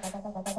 拜拜拜拜拜拜。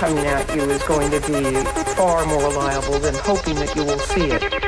coming at you is going to be far more reliable than hoping that you will see it.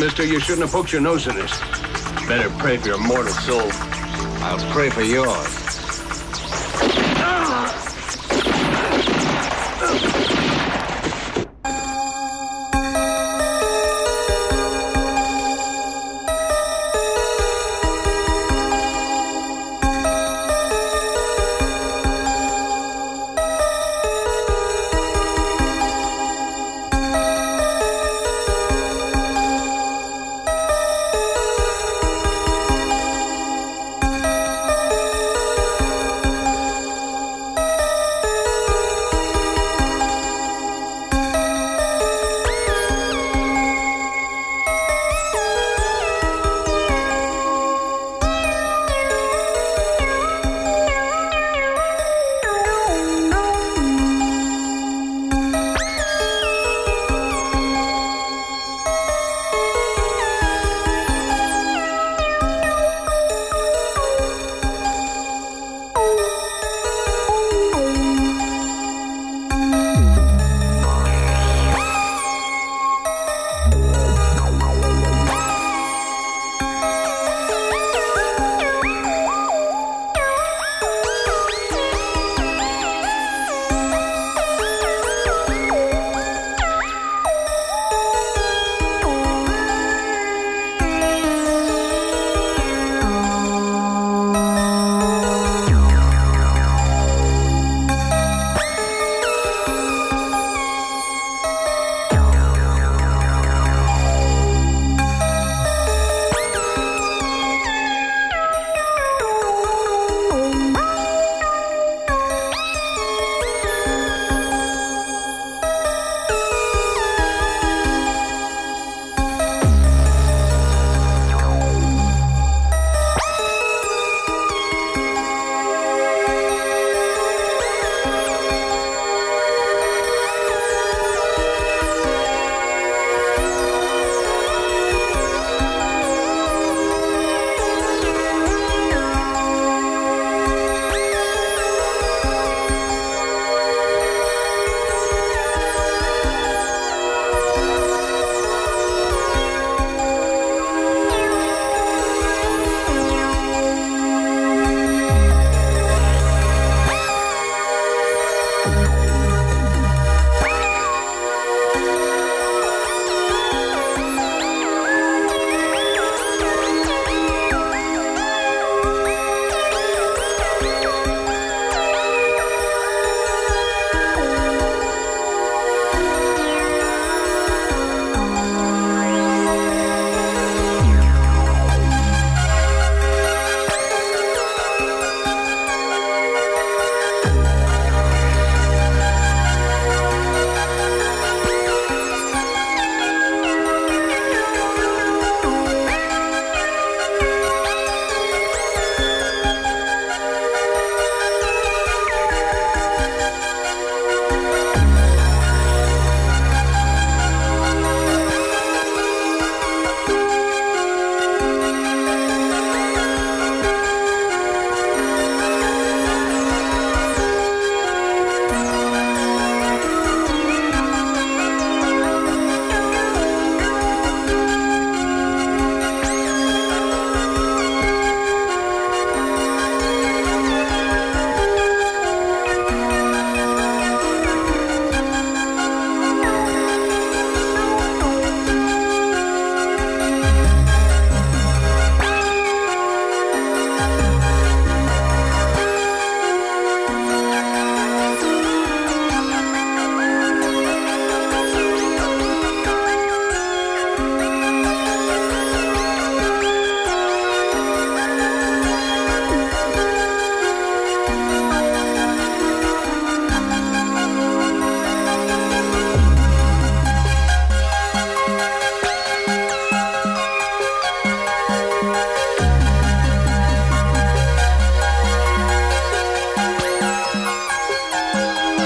Mister. You shouldn't have poked your nose in this. Better pray for your mortal soul. I'll pray for yours.